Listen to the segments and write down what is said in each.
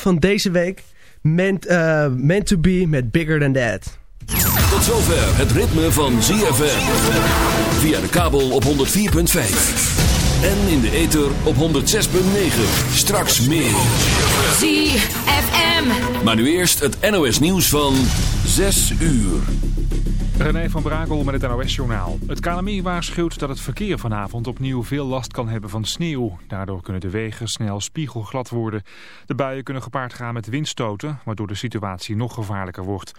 van deze week. Meant, uh, meant to be met Bigger Than That. Tot zover het ritme van ZFM. Via de kabel op 104.5. En in de ether op 106.9. Straks meer. ZFM. Maar nu eerst het NOS nieuws van 6 uur. René van Brakel met het NOS-journaal. Het KNMI waarschuwt dat het verkeer vanavond opnieuw veel last kan hebben van sneeuw. Daardoor kunnen de wegen snel spiegelglad worden. De buien kunnen gepaard gaan met windstoten, waardoor de situatie nog gevaarlijker wordt.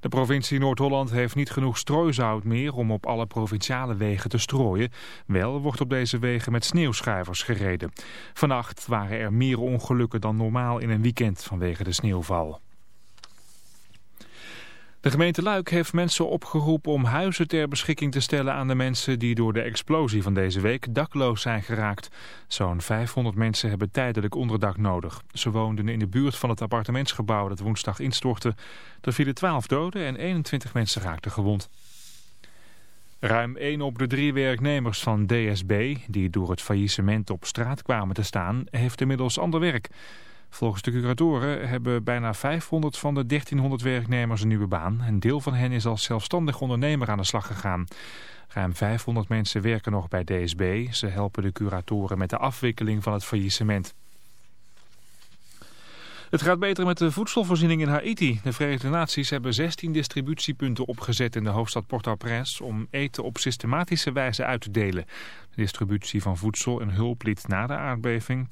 De provincie Noord-Holland heeft niet genoeg strooizout meer om op alle provinciale wegen te strooien. Wel wordt op deze wegen met sneeuwschuivers gereden. Vannacht waren er meer ongelukken dan normaal in een weekend vanwege de sneeuwval. De gemeente Luik heeft mensen opgeroepen om huizen ter beschikking te stellen aan de mensen die door de explosie van deze week dakloos zijn geraakt. Zo'n 500 mensen hebben tijdelijk onderdak nodig. Ze woonden in de buurt van het appartementsgebouw dat woensdag instortte. Er vielen 12 doden en 21 mensen raakten gewond. Ruim 1 op de drie werknemers van DSB, die door het faillissement op straat kwamen te staan, heeft inmiddels ander werk. Volgens de curatoren hebben bijna 500 van de 1300 werknemers een nieuwe baan. Een deel van hen is als zelfstandig ondernemer aan de slag gegaan. Ruim 500 mensen werken nog bij DSB. Ze helpen de curatoren met de afwikkeling van het faillissement. Het gaat beter met de voedselvoorziening in Haiti. De Verenigde Naties hebben 16 distributiepunten opgezet in de hoofdstad Port-au-Prince om eten op systematische wijze uit te delen. De distributie van voedsel en hulp liet na de aardbeving,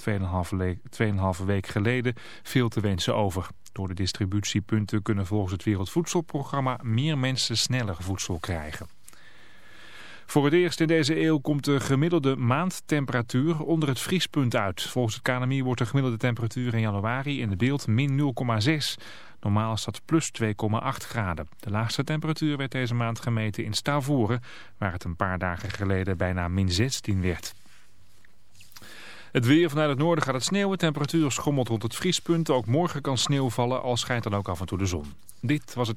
2,5 week geleden, veel te wensen over. Door de distributiepunten kunnen volgens het Wereldvoedselprogramma meer mensen sneller voedsel krijgen. Voor het eerst in deze eeuw komt de gemiddelde maandtemperatuur onder het vriespunt uit. Volgens het KNMI wordt de gemiddelde temperatuur in januari in het beeld min 0,6. Normaal dat plus 2,8 graden. De laagste temperatuur werd deze maand gemeten in Stavoren, waar het een paar dagen geleden bijna min 16 werd. Het weer vanuit het noorden gaat het sneeuwen. Temperatuur schommelt rond het vriespunt. Ook morgen kan sneeuw vallen, al schijnt dan ook af en toe de zon. Dit was het...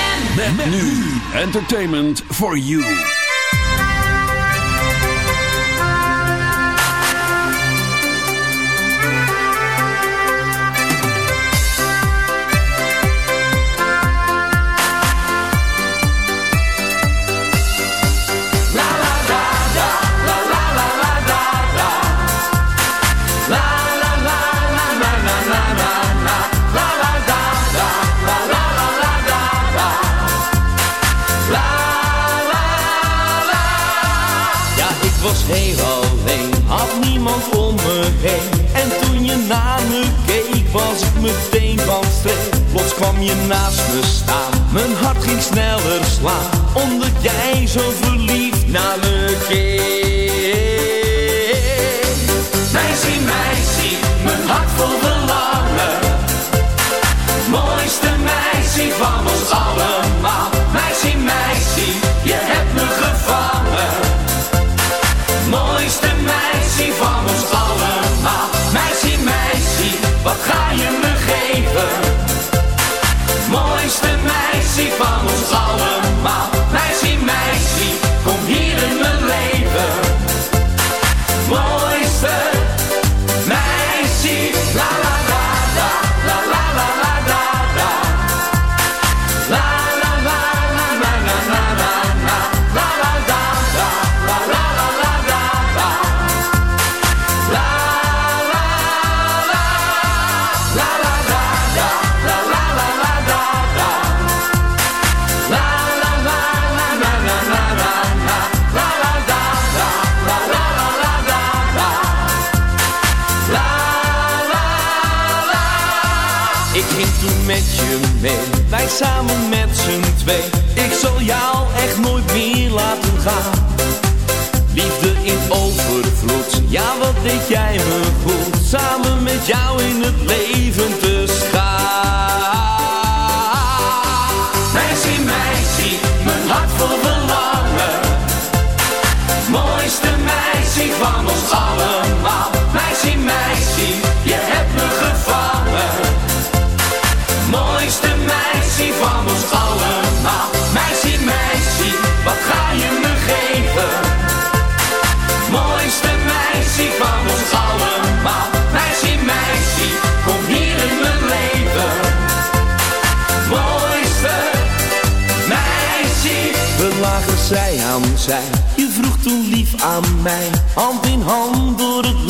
Met, met entertainment for you. Kwam je naast me staan, mijn hart ging sneller slaan. Omdat jij zo verliefd naar me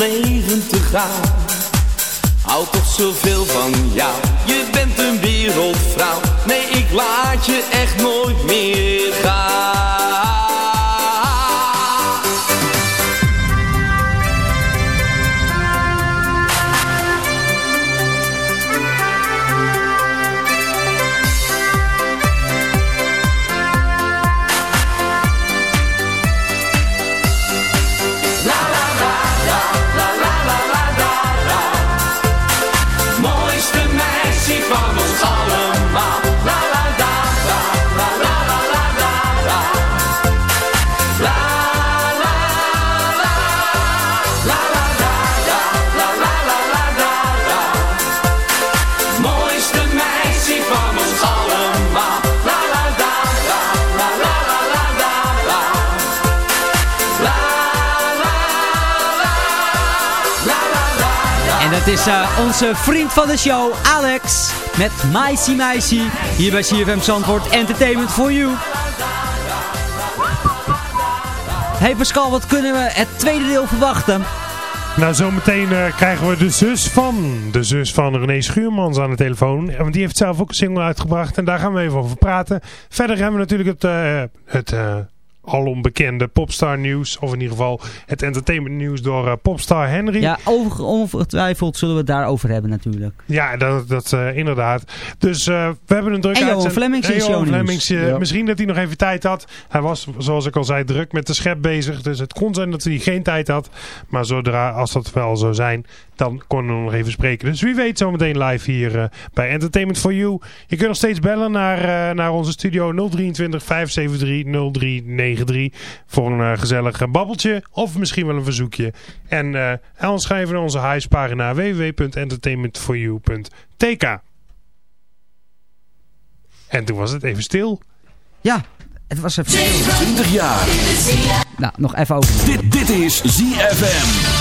leven te gaan. Hou toch zoveel van jou. Je bent een wereldvrouw. Nee, ik laat je echt nooit meer gaan. Dat is eh, onze vriend van de show, Alex. Met Maisie Maisie. Hier bij CFM Zandvoort Entertainment for You. Hey Pascal, wat kunnen we het tweede deel verwachten? Nou, zometeen eh, krijgen we de zus van, de zus van René Schuurmans aan de telefoon. Want die heeft zelf ook een single uitgebracht en daar gaan we even over praten. Verder hebben we natuurlijk het, eh, het alom bekende Popstar nieuws. Of in ieder geval het entertainment nieuws door eh, Popstar Henry. Ja, over, ongetwijfeld zullen we het daarover hebben natuurlijk. Ja, dat, dat eh, inderdaad. Dus eh, we hebben een druk En Johan uitzend- Flemings Johan Ja. Misschien dat hij nog even tijd had. Hij was, zoals ik al zei, druk met de schep bezig. Dus het kon zijn dat hij geen tijd had. Maar zodra, als dat wel zou zijn, dan konden we nog even spreken. Dus wie weet zometeen live hier eh, bij Entertainment for You. Je kunt nog steeds bellen naar, eh, naar onze studio 023 573 0393 voor een eh, gezellig babbeltje of misschien wel een verzoekje. En eh anders schrijven naar onze huispagina www.entertainmentforyou.tk En toen was het even stil. Ja, het was even... 20 jaar. Nou, nog even over. Dit, dit is ZFM.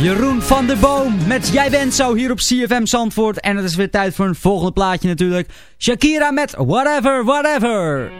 Jeroen van der Boom met Jij bent zo hier op CFM Zandvoort. En het is weer tijd voor een volgende plaatje natuurlijk. Shakira met Whatever, Whatever.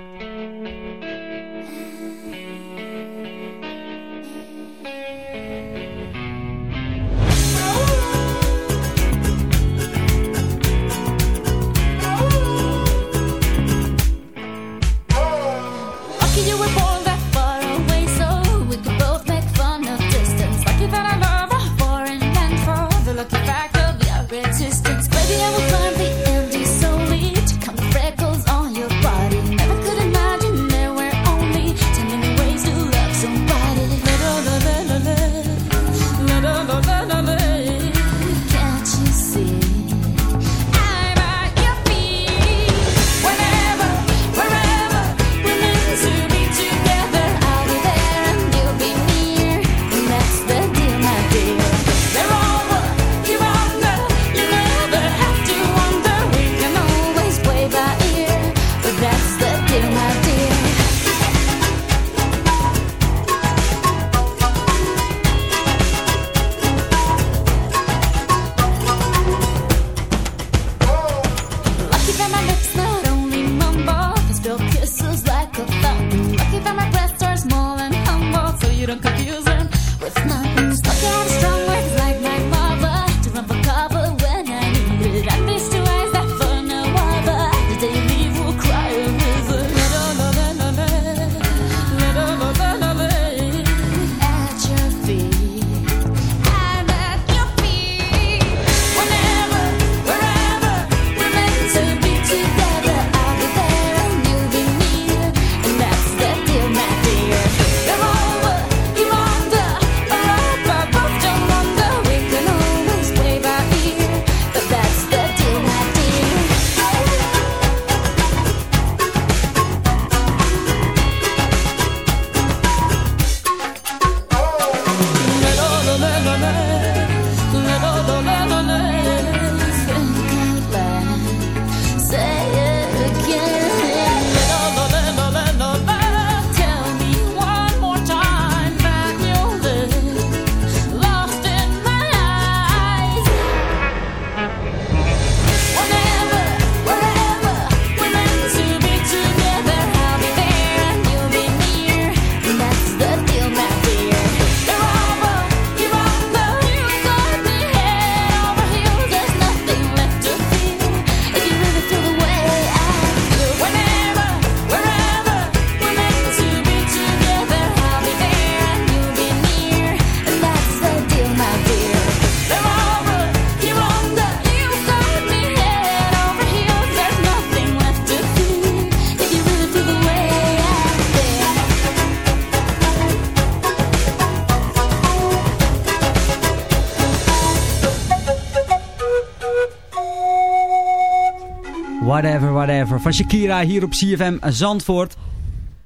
Van Shakira hier op CFM Zandvoort.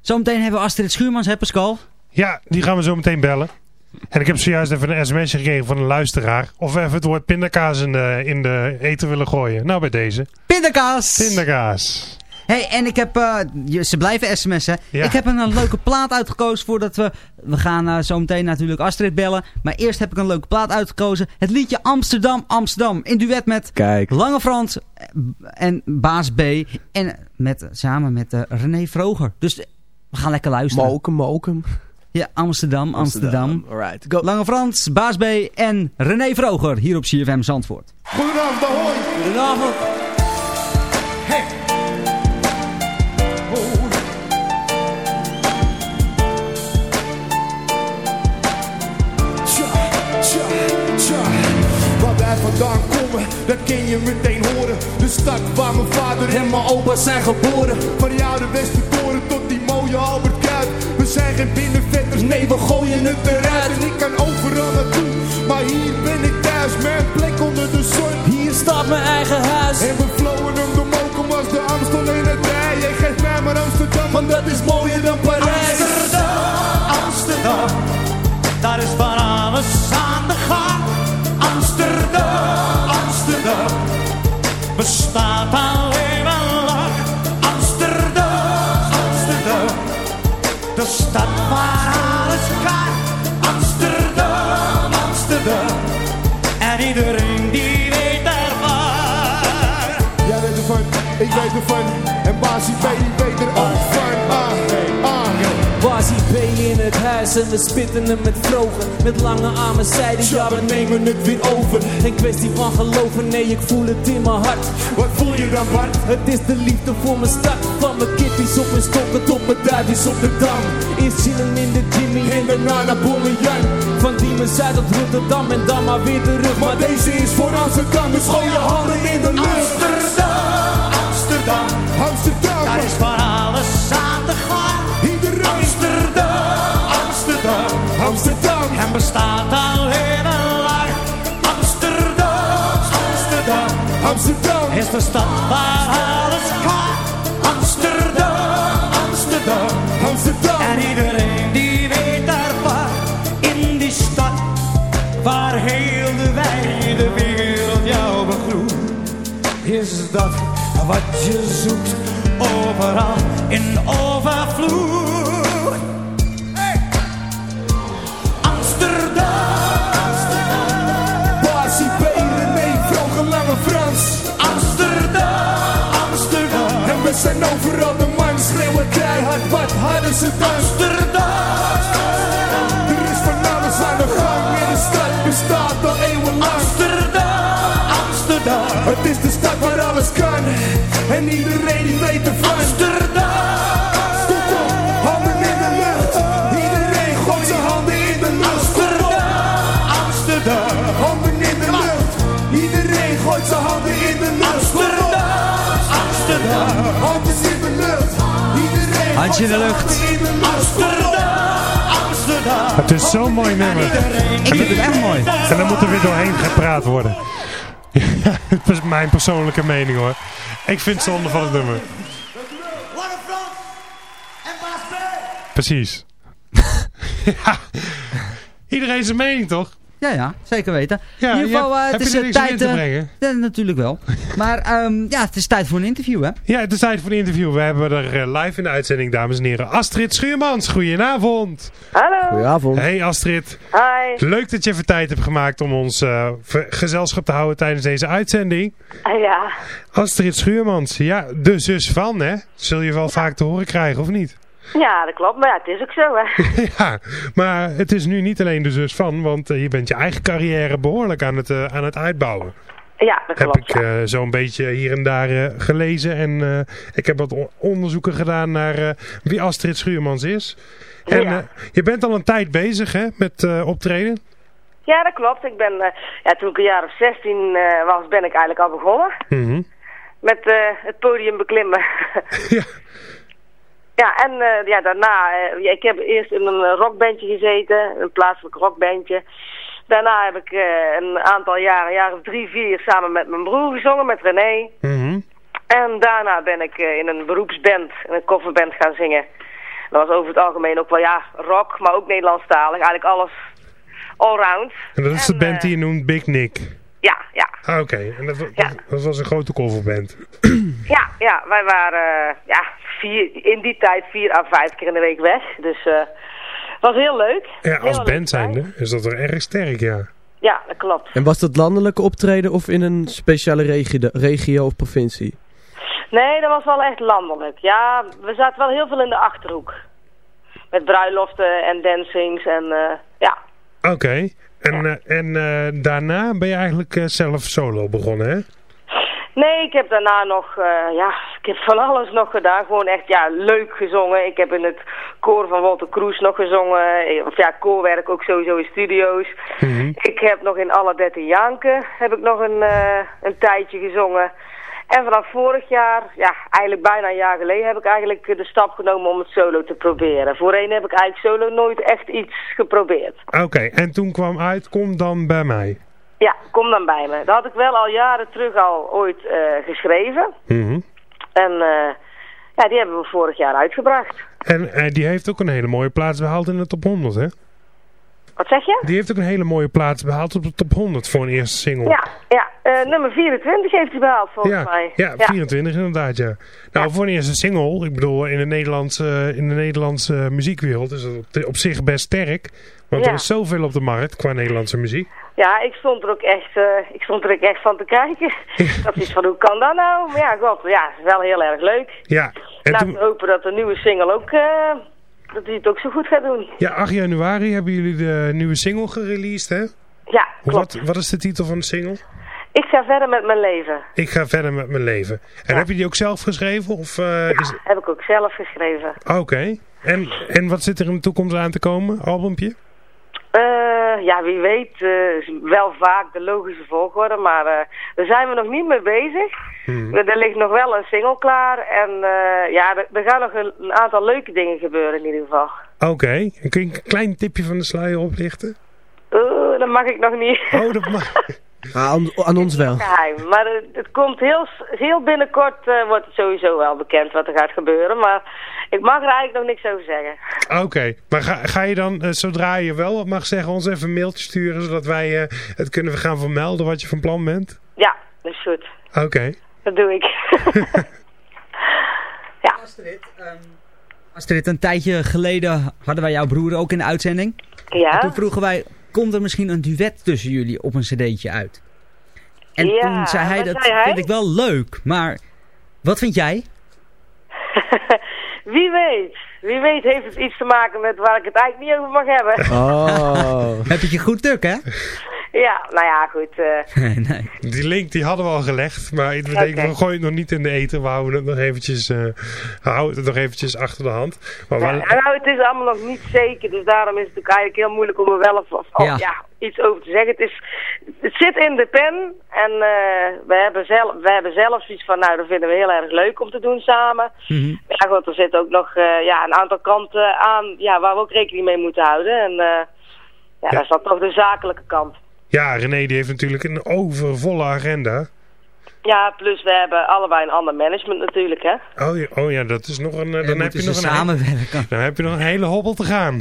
Zometeen hebben we Astrid Schuurmans, hè Pascal? Ja, die gaan we zo meteen bellen. En ik heb zojuist even een sms gekregen van een luisteraar. Of we even het woord pindakaas in de, in de eten willen gooien. Nou, bij deze. Pindakaas! Pindakaas. Hey, en ik heb, uh, ze blijven sms'en. Ja. Ik heb een, een, leuke plaat uitgekozen voordat we, we gaan uh, zo meteen natuurlijk Astrid bellen. Maar eerst heb ik een leuke plaat uitgekozen. Het liedje Amsterdam, Amsterdam. In duet met Kijk. Lange Frans en Baas B. En met, samen met uh, René Vroger. Dus we gaan lekker luisteren. Mokum, mokum. Ja, Amsterdam, Amsterdam. Amsterdam. Alright, go. Lange Frans, Baas B en René Vroger hier op CFM Zandvoort. Goedenavond, ahoy. Goedenavond. Hey. Vandaan komen, dat ken je meteen horen. De stad waar mijn vader en mijn opa zijn geboren. Van jou de Westertoren tot die mooie Albert Kuip. We zijn geen binnenvetters, nee we gooien het eruit. En ik kan overal naartoe, maar hier ben ik thuis. Mijn plek onder de zon, hier staat mijn eigen huis. En we flowen hem de moken als de Amstel in het rij. Jij geeft mij maar Amsterdam, want dat is mooier dan Parijs. Amsterdam, Amsterdam, Ik weet ervan. En Basie B, die weet er ook van. Ah, ah. Basie B in het huis en we spitten hem met vrogen. Met lange armen zeiden ja we nemen het weer over. Een kwestie van geloven, nee ik voel het in mijn hart. Wat voel je dan Bart? Het is de liefde voor mijn stad. Van mijn kippies op mijn stokken tot mijn duifjes op de dam. Eerst chillen in de Jimmy En daarna naar Jan. Van Diemen Zuid tot Rotterdam en dan maar weer terug. Maar deze is voor Amsterdam, dus gooi je handen in de lucht. Amsterdam, Amsterdam, Amsterdam. daar is voor alles aan de gang. Iedereen. Amsterdam, Amsterdam, Amsterdam. en bestaat al heel lang. Amsterdam, Amsterdam, Amsterdam. is de stad waar alles kan. Amsterdam, Amsterdam, Amsterdam. en iedereen die weet daarvan. In die stad waar heel de wijde wereld jou begroet. Is dat wat je zoekt overal in overvloed? Hey! Amsterdam, Basie B, René, Vroege Lange Frans. Amsterdam, Amsterdam, En we zijn overal de man, schreeuwen keihard, wat hadden ze dan? Amsterdam, Er is van alles aan de gang en de stad bestaat al eeuwenlang. Amsterdam, Amsterdam, Het is de stad waar Handje in de lucht. Het is zo'n mooi nummer. Ik vind het echt mooi. En dan moet er weer doorheen gepraat worden. Ja, het is mijn persoonlijke mening hoor. Ik vind het zonde van het nummer. Lange Frans en Baas B. Precies. ja. Iedereen zijn mening toch? Ja, ja, zeker weten. Ja, in ieder geval, hebt- eh, heb het is je er eh, tijd... in te eh, brengen? ja, natuurlijk wel. Maar ehm, ja, het is tijd voor een interview, hè? Ja, het is tijd voor een interview. We hebben er live in de uitzending, dames en heren. Astrid Schuurmans, goedenavond. Hallo. Goedenavond. Hey Astrid. Hi. Leuk dat je even tijd hebt gemaakt om ons eh, gezelschap te houden tijdens deze uitzending. Ah, ja. Astrid Schuurmans, ja, de zus van hè. Zul je wel vaak te horen krijgen of niet? Ja, dat klopt. Maar ja, het is ook zo, hè. ja, maar het is nu niet alleen de zus van, want eh, je bent je eigen carrière behoorlijk aan het, eh, aan het uitbouwen. Ja, dat Heb klopt. ik eh, zo'n beetje hier en daar gelezen en ik heb wat on- onderzoeken gedaan naar wie Astrid Schuurmans is. En Ja. je bent al een tijd bezig hè, met optreden. Ja, dat klopt. Ik ben, ja, toen ik een jaar of 16 eh, was, ben ik eigenlijk al begonnen. Mhm. Met het podium beklimmen. ja. Ja, en eh, ja, daarna, ja, ik heb eerst in een eh, rockbandje gezeten, een plaatselijk rockbandje. Daarna heb ik een aantal jaren, een jaar of drie, vier, samen met mijn broer gezongen, met René. Mhm. En daarna ben ik in een beroepsband, in een coverband gaan zingen. Dat was over het algemeen ook wel, ja, rock, maar ook Nederlandstalig. Eigenlijk alles allround. En dat is de band die je noemt Big Nick. Ja, ja. Ah, oké. En dat, dat, dat was een grote coverband. Ja, ja, wij waren ja, vier, in die tijd vier à vijf keer in de week weg. Dus eh was heel leuk. Ja, als Heel leuk band zijnde is dat er erg sterk, ja. Ja, dat klopt. En was dat landelijke optreden of in een speciale regio, regio of provincie? Nee, dat was wel echt landelijk. Ja, we zaten wel heel veel in de Achterhoek. Met bruiloften en dancings en eh, ja. Oké. En, eh, en eh, daarna ben je eigenlijk zelf solo begonnen, hè? Nee, ik heb daarna nog, eh, ja, ik heb van alles nog gedaan. Gewoon echt, ja, leuk gezongen. Ik heb in het koor van Walter Kroes nog gezongen. Eh, Of ja, koorwerk ook sowieso in studio's. Ik heb nog in Alle Dertien Janken heb ik nog een, eh, een tijdje gezongen. En vanaf vorig jaar, ja, eigenlijk bijna een jaar geleden, heb ik eigenlijk de stap genomen om het solo te proberen. Voorheen heb ik eigenlijk solo nooit echt iets geprobeerd. Oké, en toen kwam uit, kom dan bij mij. Ja, kom dan bij me. Dat had ik wel al jaren terug al ooit eh, geschreven. Mhm. En eh, ja, die hebben we vorig jaar uitgebracht. En eh, die heeft ook een hele mooie plaats behaald in de top 100, hè? Wat zeg je? Die heeft ook een hele mooie plaats behaald op de top 100 voor een eerste single. Ja, ja nummer 24 heeft hij behaald volgens ja, mij. ja, 24 inderdaad, ja. Nou, voor een eerste single, ik bedoel, in de Nederlandse, in de Nederlandse muziekwereld is dat op, zich best sterk. Want Ja. er is zoveel op de markt qua Nederlandse muziek. Ja, ik stond er ook echt, uh, ik stond er ook echt van te kijken. dat is van, hoe kan dat nou? Maar ja, god, ja, wel heel erg leuk. Ja. En Laten we hopen dat de nieuwe single ook, uh, dat hij het ook zo goed gaat doen. Ja, 8 januari hebben jullie de nieuwe single gereleased, hè? Ja, klopt. Wat, wat is de titel van de single? Ik ga verder met mijn leven. Ik ga verder met mijn leven. En heb je die ook zelf geschreven? Of, uh, ja, is... heb ik ook zelf geschreven. Oké. En, en wat zit er in de toekomst aan te komen? Albumpje? Uh, ja, wie weet. Uh, wel vaak de logische volgorde, maar uh, daar zijn we nog niet mee bezig. Hmm. Er, ligt nog wel een single klaar en ja, er, er, gaan nog een, een, aantal leuke dingen gebeuren in ieder geval. Oké, kun je een klein tipje van de sluier oplichten? dat mag ik nog niet. Oh, dat mag... aan, aan, ons wel. Geheim. Maar het, het, komt heel, heel binnenkort, uh, wordt het sowieso wel bekend wat er gaat gebeuren. Maar ik mag er eigenlijk nog niks over zeggen. Oké, maar ga, ga je dan, uh, zodra je wel wat mag zeggen, ons even een mailtje sturen... zodat wij uh, het kunnen gaan vermelden wat je van plan bent? Ja, dat is goed. Oké. Okay. Dat doe ik. ja. Astrid, um, Astrid, een tijdje geleden hadden wij jouw broer ook in de uitzending. Ja. En toen vroegen wij komt er misschien een duet tussen jullie op een cd'tje uit. En ja, toen zei hij, dat zei hij? vind ik wel leuk, maar wat vind jij? Wie weet. Wie weet heeft het iets te maken met waar ik het eigenlijk niet over mag hebben. Oh. Heb je je goed tuk, hè? Ja, nou ja, goed. Uh... nee. Die link die hadden we al gelegd, maar ik okay. we gooien het nog niet in de eten. We houden het nog eventjes, uh, houden het nog eventjes achter de hand. Maar ja, nou, het is allemaal nog niet zeker, dus daarom is het natuurlijk eigenlijk heel moeilijk om er wel of, of ja. ja. iets over te zeggen. Het, is, het zit in de pen en uh, we, hebben zelf, we hebben zelf zoiets van, nou, dat vinden we heel erg leuk om te doen samen. Mm -hmm. Ja, goed, er zitten ook nog ja, een aantal kanten aan ja, waar we ook rekening mee moeten houden. En ja, ja, dat is dan toch de zakelijke kant. Ja, René die heeft natuurlijk een overvolle agenda. Ja, plus we hebben allebei een ander management natuurlijk, hè. Oh ja, oh ja dat is nog een... Ja, dan heb je nog een samenwerken. Dan heb je nog een hele hobbel te gaan.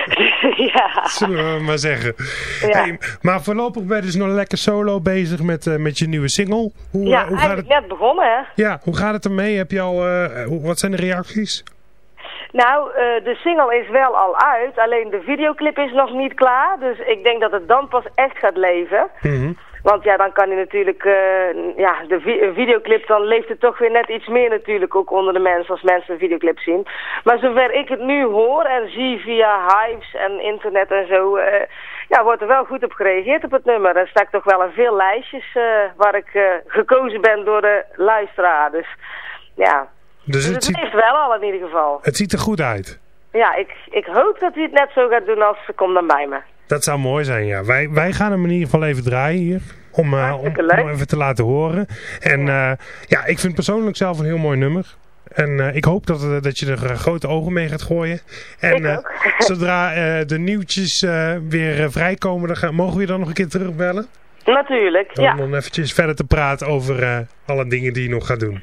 ja. Zullen we maar zeggen. Ja. Hey, maar voorlopig ben je dus nog lekker solo bezig met, uh, met je nieuwe single. Hoe, ja, uh, hoe gaat het... net begonnen, hè. Ja, hoe gaat het ermee? Heb je al... Uh, hoe, wat zijn de reacties? Nou, uh, de single is wel al uit, alleen de videoclip is nog niet klaar. Dus ik denk dat het dan pas echt gaat leven. Mm -hmm. Want ja, dan kan hij natuurlijk, uh, ja, de vi videoclip, dan leeft het toch weer net iets meer natuurlijk ook onder de mensen als mensen een videoclip zien. Maar zover ik het nu hoor en zie via Hives en internet en zo, uh, ja, wordt er wel goed op gereageerd op het nummer. Er staat toch wel in veel lijstjes uh, waar ik gekozen ben door de luisteraar. Dus ja, dus het, het ziet, leeft wel al in ieder geval. Het ziet er goed uit. Ja, ik, ik hoop dat hij het net zo gaat doen als ze komt dan bij me. Dat zou mooi zijn, ja. Wij, wij gaan hem in ieder geval even draaien hier. Om, uh, om, om, even te laten horen. En ja. Uh, ja, ik vind persoonlijk zelf een heel mooi nummer. En uh, ik hoop dat, dat je er grote ogen mee gaat gooien. En zodra de nieuwtjes weer vrijkomen, dan gaan, mogen we je dan nog een keer terugbellen? Natuurlijk, Om ja. dan eventjes verder te praten over alle dingen die je nog gaat doen.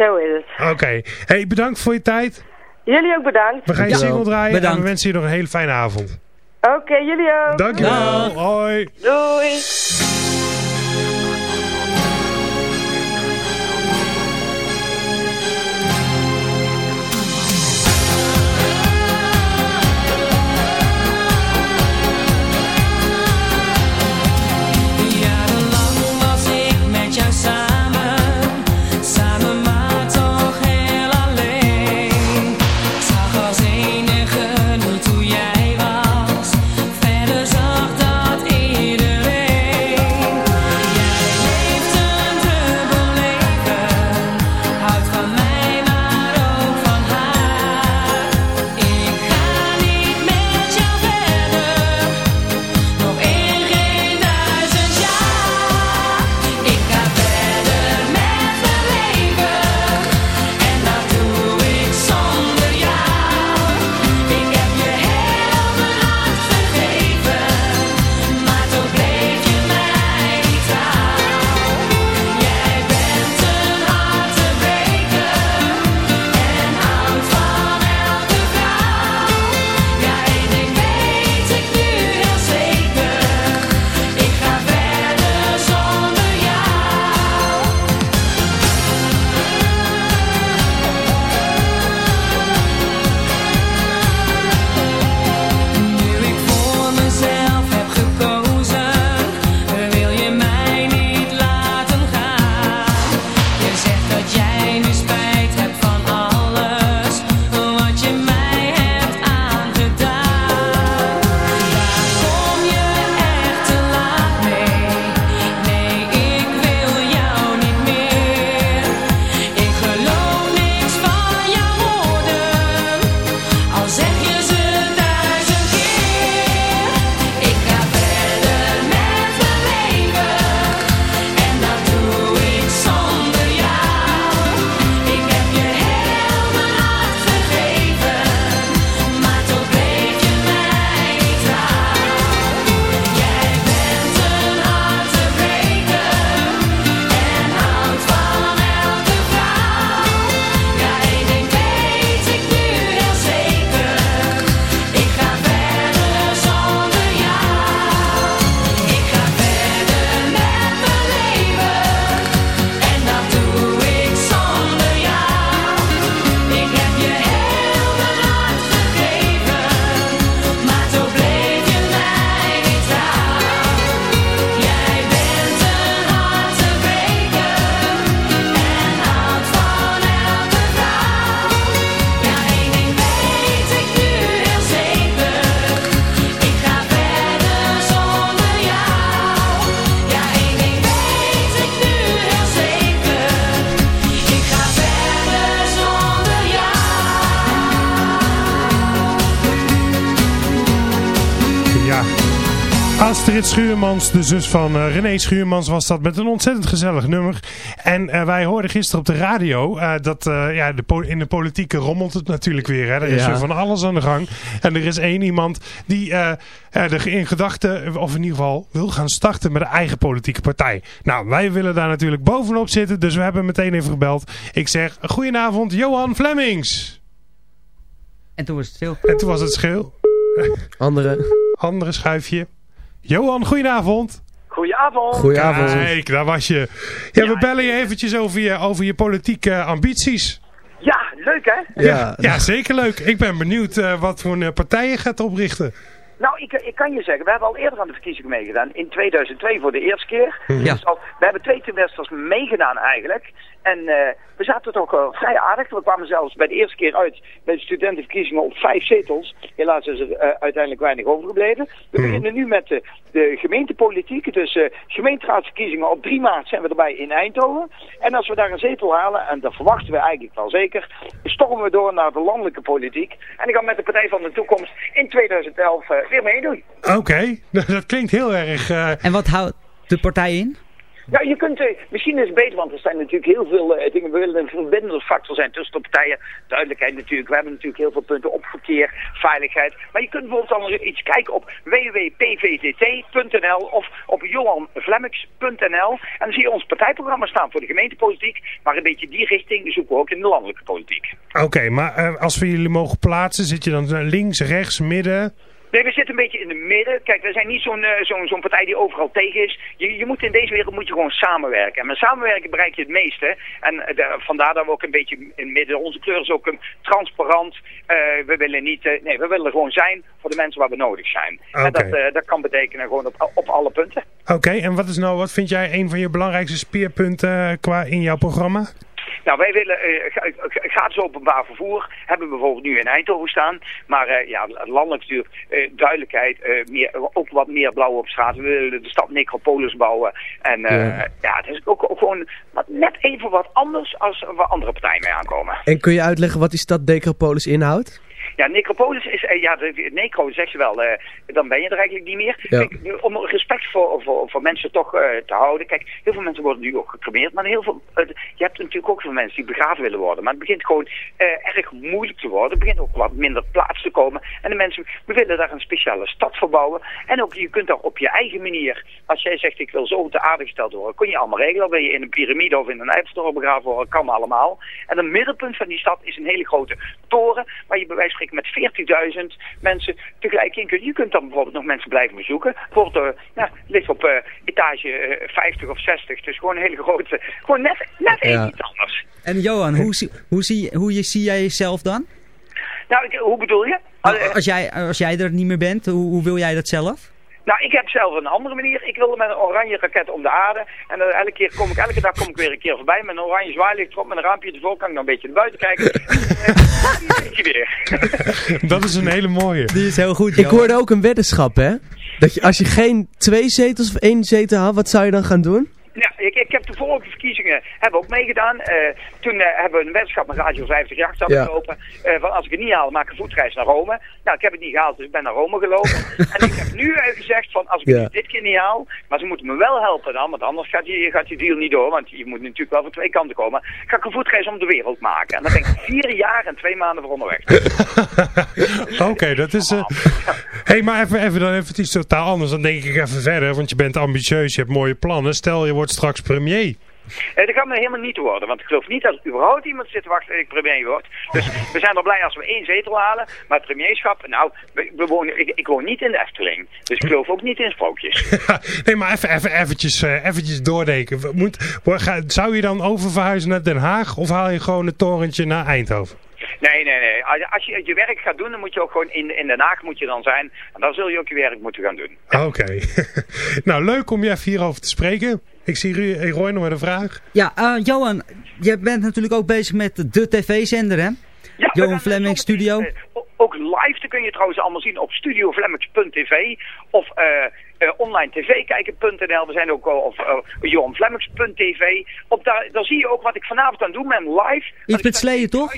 Zo is het. Oké. Okay. Hey, bedankt voor je tijd. Jullie ook bedankt. We gaan je single draaien bedankt. en we wensen je nog een hele fijne avond. Oké, okay, jullie ook. Dankjewel. Dag. Hoi. Doei. Astrid Schuurmans, de zus van uh, René Schuurmans, was dat met een ontzettend gezellig nummer. En uh, wij hoorden gisteren op de radio uh, dat ja, de in de politieke rommelt het natuurlijk weer. Hè. Er is ja. van alles aan de gang. En er is één iemand die er in gedachten, of in ieder geval wil gaan starten met een eigen politieke partij. Nou, wij willen daar natuurlijk bovenop zitten, dus we hebben meteen even gebeld. Ik zeg, goedenavond, Johan Flemings. En toen was het stil. En toen was het schil. Andere. Andere schuifje. Johan, goedenavond. Goedenavond. Goedenavond. Kijk, daar was je. Ja, we bellen je eventjes over je, over je politieke ambities. Ja, leuk hè? Ja, ja zeker leuk. Ik ben benieuwd uh, wat voor een partij je gaat oprichten. Nou, ik, ik kan je zeggen, we hebben al eerder aan de verkiezingen meegedaan. In 2002 voor de eerste keer. Ja. Dus al, we hebben twee trimesters meegedaan eigenlijk. En uh, we zaten toch uh, vrij aardig. We kwamen zelfs bij de eerste keer uit bij de studentenverkiezingen op vijf zetels. Helaas is er uh, uiteindelijk weinig overgebleven. We Hmm. beginnen nu met de, de gemeentepolitiek. Dus gemeenteraadsverkiezingen op 3 maart zijn we erbij in Eindhoven. En als we daar een zetel halen, en dat verwachten we eigenlijk wel zeker, stormen we door naar de landelijke politiek. En ik ga met de Partij van de Toekomst in 2011 weer meedoen. Oké, okay. dat klinkt heel erg... En wat houdt de partij in? Ja, je kunt, uh, misschien is het beter, want er zijn natuurlijk heel veel uh, dingen. We willen een verbindende factor zijn tussen de partijen. Duidelijkheid natuurlijk. We hebben natuurlijk heel veel punten op verkeer, veiligheid. Maar je kunt bijvoorbeeld iets kijken op www.pvdt.nl of op johanvlemmix.nl. En dan zie je ons partijprogramma staan voor de gemeentepolitiek. Maar een beetje die richting zoeken we ook in de landelijke politiek. Oké, maar uh, als we jullie mogen plaatsen, zit je dan links, rechts, midden... Nee, we zitten een beetje in de midden. Kijk, we zijn niet zo'n uh, zo'n zo'n partij die overal tegen is. Je, je moet in deze wereld moet je gewoon samenwerken. En met samenwerken bereik je het meeste. En uh, de, vandaar dat we ook een beetje in het midden. Onze kleur is ook um, transparant. Uh, we willen niet, nee, we willen gewoon zijn voor de mensen waar we nodig zijn. Okay. En dat, dat kan betekenen gewoon op, op alle punten. Oké, okay, en wat is nou, wat vind jij een van je belangrijkste speerpunten qua in jouw programma? Nou, wij willen uh, gratis openbaar vervoer. Hebben we bijvoorbeeld nu in Eindhoven staan. Maar uh, ja, landelijk natuurlijk uh, duidelijkheid. meer, ook wat meer blauw op straat. We willen de stad Necropolis bouwen. En ja. ja, het is ook, ook gewoon wat, net even wat anders als waar andere partijen mee aankomen. En kun je uitleggen wat die stad Necropolis inhoudt? Ja, necropolis is, uh, ja, de, necro zeg je wel, uh, dan ben je er eigenlijk niet meer. Ja. Kijk, om respect voor, voor, voor mensen toch uh, te houden. Kijk, heel veel mensen worden nu ook gecremeerd, maar heel veel, je hebt natuurlijk ook veel mensen die begraven willen worden. Maar het begint gewoon erg moeilijk te worden. Het begint ook wat minder plaats te komen. En de mensen, we willen daar een speciale stad voor bouwen. En ook, je kunt daar op je eigen manier, als jij zegt ik wil zo de aarde gesteld worden, kun je allemaal regelen. Wil je in een piramide of in een Eiffeltoren begraven worden, kan allemaal. En het middelpunt van die stad is een hele grote toren, waar je bij wijze van met 40.000 mensen tegelijk in kunt. Je kunt dan bijvoorbeeld nog mensen blijven bezoeken. Bijvoorbeeld, uh, ja, ligt op uh, etage uh, 50 of 60. Dus gewoon een hele grote, gewoon net, net Ja. iets anders. En Johan, hoe, zie- hoe, zie, hoe je- zie jij jezelf dan? Nou, ik, hoe bedoel je? Nou, Als jij, als jij er niet meer bent, hoe, hoe wil jij dat zelf? Nou, ik heb zelf een andere manier. Ik wilde met een oranje raket om de aarde. En dan elke, keer kom ik, elke dag kom ik weer een keer voorbij met een oranje zwaailicht erop met een raampje ervoor. Kan ik nog een beetje naar buiten kijken. En, weer. Dat is een hele mooie. Die is heel goed, Ik hoorde ook een weddenschap, hè? Dat je, als je geen twee zetels of één zetel had, wat zou je dan gaan doen? Ja, ik, ik heb de vorige verkiezingen hebben ook meegedaan. Eh, toen eh, hebben we een weddenschap met Radio 50 jaar Ja. gelopen. Eh, van als ik het niet haal, maak ik een voetreis naar Rome. Nou, ik heb het niet gehaald, dus ik ben naar Rome gelopen. en ik heb nu eh, gezegd van als ik Ja. het dit keer niet haal, maar ze moeten me wel helpen dan, want anders gaat die, gaat die deal niet door. Want je moet natuurlijk wel van twee kanten komen. Ga ik een voetreis om de wereld maken. En dan ben ik vier jaar en twee maanden voor onderweg. Oké, dat is... eh hey, maar even, even dan even iets totaal anders. Dan denk ik even verder, want je bent ambitieus, je hebt mooie plannen. Stel, je wordt straks premier. Eh, dat gaat me helemaal niet worden, want ik geloof niet dat er überhaupt iemand zit te wachten dat ik premier word. Dus we zijn er blij als we één zetel halen, maar het premierschap, nou, we, we wonen, ik, ik woon niet in de Efteling. Dus ik geloof ook niet in sprookjes. nee, maar even, even eventjes, eh, eventjes doordenken. Moet, zou je dan oververhuizen naar Den Haag of haal je gewoon het torentje naar Eindhoven? Nee, nee, nee. Als je- Als je je werk gaat doen, dan moet je ook gewoon in, in Den Haag moet je dan zijn. En dan zul je ook je werk moeten gaan doen. Oké. nou, leuk om je even hierover te spreken. Ik zie Ru- eh, Roy nog met een vraag. Ja, eh, Johan, je bent natuurlijk ook bezig met de tv-zender, hè? Ja, Johan Fleming Studio. eh, ook live, dat kun je trouwens allemaal zien op studioflemmings.tv of eh eh, online tv kijken.nl. We zijn ook al op uh, johanflemmings.tv. Op daar, daar zie je ook wat ik vanavond aan doe met live. Iets met sleeën, toch?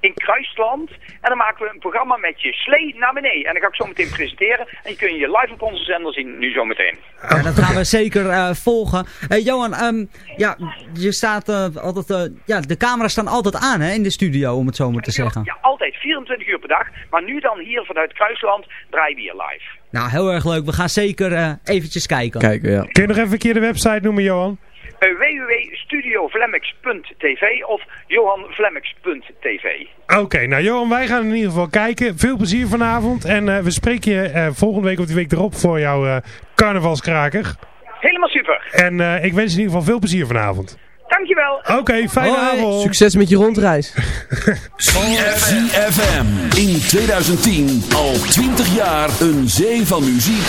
In Kruisland. En dan maken we een programma met je slee naar beneden. En dan ga ik zo meteen presenteren. En je kun je live op onze zender zien, nu zo meteen. Ja, dat gaan we zeker eh, volgen. Hey, Johan, ehm, ja, je staat eh, altijd, eh, ja, de camera's staan altijd aan hè, in de studio, om het zo maar te zeggen. Ja, altijd. 24 uur per dag. Maar nu dan hier vanuit Kruisland draaien we hier live. Nou, heel erg leuk. We gaan zeker eh, eventjes kijken. Kijken, ja. Kun je nog even een keer de website noemen, Johan? Uh, www.studiovlemmix.tv of johanvlemmix.tv. Oké, nou Johan, wij gaan in ieder geval kijken. Veel plezier vanavond. En uh, we spreken je uh, volgende week of die week erop voor jouw carnavalskraker. Helemaal super. En ik wens je in ieder geval veel plezier vanavond. Dankjewel. Oké, okay, fijne Hoi. avond. Succes met je rondreis. ZFM in 2010 al 20 jaar een zee van muziek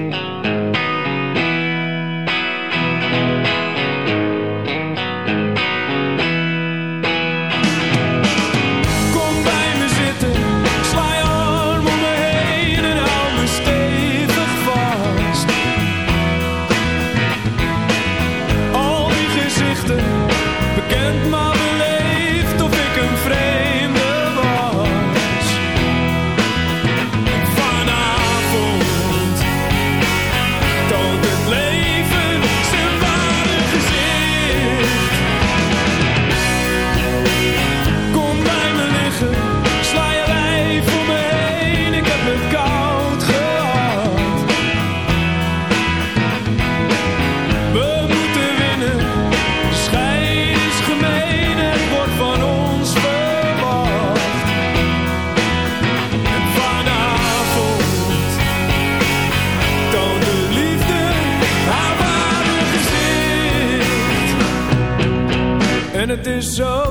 En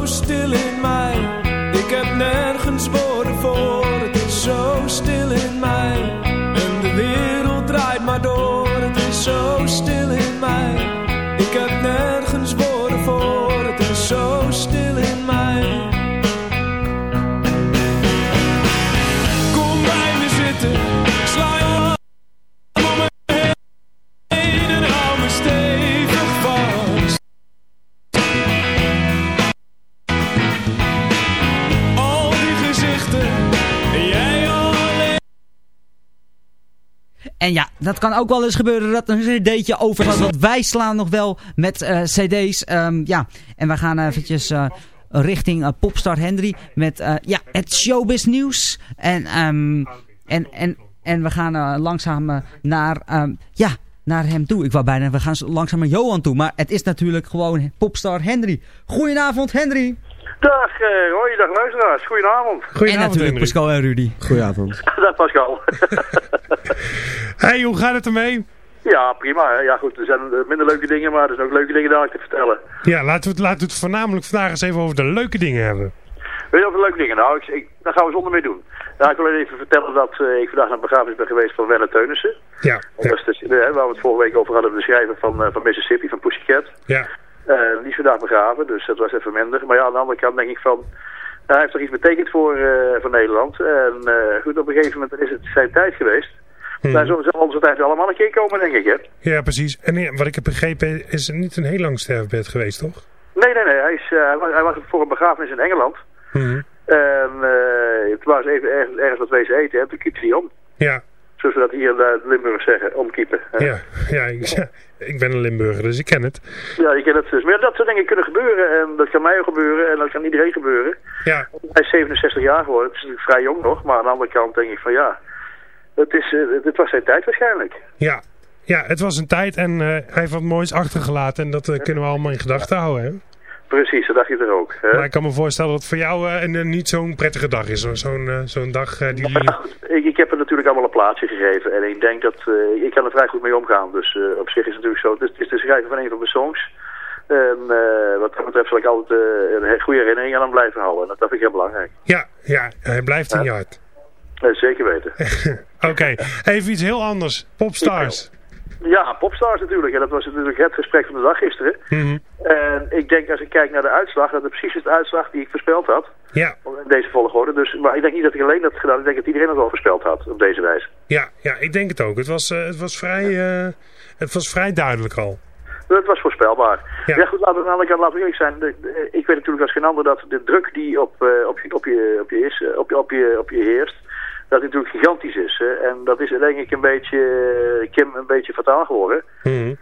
En ja, dat kan ook wel eens gebeuren dat een cd'tje overgaat. Want wij slaan nog wel met eh, cd's. Ehm, ja, en we gaan eventjes eh, richting eh, Popstar Henry met ja, het showbiz nieuws. En, ehm, en, en, en we gaan langzaam naar, ehm, ja, naar hem toe. Ik wou bijna, we gaan langzaam naar Johan toe. Maar het is natuurlijk gewoon Popstar Henry. Goedenavond Henry. Dag, uh, hoi, dag luisteraars. Goedenavond. en natuurlijk Pascal en Rudy. Goedenavond. dag Pascal. hey, hoe gaat het ermee? Ja, prima. Ja goed, er zijn eh, minder leuke dingen, maar er zijn ook leuke dingen daar te vertellen. Ja, laten we, het, laten we het voornamelijk vandaag eens even over de leuke dingen hebben. Weet je over de leuke dingen? Nou, ik, ik, daar gaan we zonder mee doen. Nou, ik wil even vertellen dat uh, ik vandaag naar begrafenis ben geweest van Werner Teunissen. Ja. ja. Dat is de, uh, waar we het vorige week over hadden, de schrijver van, uh, van Mississippi, van Pussycat. Ja. Die is vandaag begraven, dus dat was even minder. Maar ja, aan de andere kant denk ik van... hij heeft toch iets betekend voor, voor Nederland. En goed, op een gegeven moment is het zijn tijd geweest. Hmm. Daar zullen onze tijd allemaal een keer komen, denk ik, hè? Ja, precies. En wat ik heb begrepen, is het niet een heel lang sterfbed geweest, toch? Nee, nee, nee. Hij, is, uh, hij was voor een begrafenis in Engeland. Hmm. En uh, toen waren ze even ergens, ergens wat wezen eten en toen kiepte hij om. Ja. Zoals we dat hier in Limburg zeggen, omkiepen. Ja, ja, ik, ik ben een Limburger, dus ik ken het. Ja, je kent het dus. Maar dat soort dingen kunnen gebeuren en dat kan mij ook gebeuren en dat kan iedereen gebeuren. Ja. Hij is 67 jaar geworden, het is natuurlijk vrij jong nog, maar aan de andere kant denk ik van ja... Het, is, uh, het was zijn tijd waarschijnlijk. Ja, ja het was een tijd en uh, hij heeft wat moois achtergelaten. En dat uh, kunnen we allemaal in gedachten houden. Hè? Precies, dat dacht je er ook. Hè? Maar ik kan me voorstellen dat het voor jou een, niet zo'n prettige dag is. Zo'n zo'n dag die... ik, ik heb er natuurlijk allemaal een plaatsje gegeven. En ik denk dat... ik kan er vrij goed mee omgaan. Dus op zich is het natuurlijk zo. Het is de schrijver van een van mijn songs. En wat dat betreft zal ik altijd een goede herinnering aan hem blijven houden. En dat vind ik heel belangrijk. Ja, ja hij blijft in je hart. Zeker weten. Oké, okay. even iets heel anders. Popstars. Ja, Popstars natuurlijk. En dat was natuurlijk het gesprek van de dag gisteren. Mm -hmm. En ik denk als ik kijk naar de uitslag, dat het precies is de uitslag die ik voorspeld had. Ja. In deze volgorde. Dus, maar ik denk niet dat ik alleen dat gedaan. Ik denk dat iedereen het al voorspeld had op deze wijze. Ja, ja ik denk het ook. Het was, uh, het was, vrij, uh, het was vrij duidelijk al. Dat was voorspelbaar. Ja, goed, laten we aan de andere kant laten we eerlijk zijn. De, de- ik weet natuurlijk als geen ander dat de druk die op, eh, op, je, op, je, op, je is, eh, op, je, op, je, op je heerst, dat die natuurlijk gigantisch is. Hè? En dat is denk ik een beetje, eh, Kim, een beetje fataal geworden.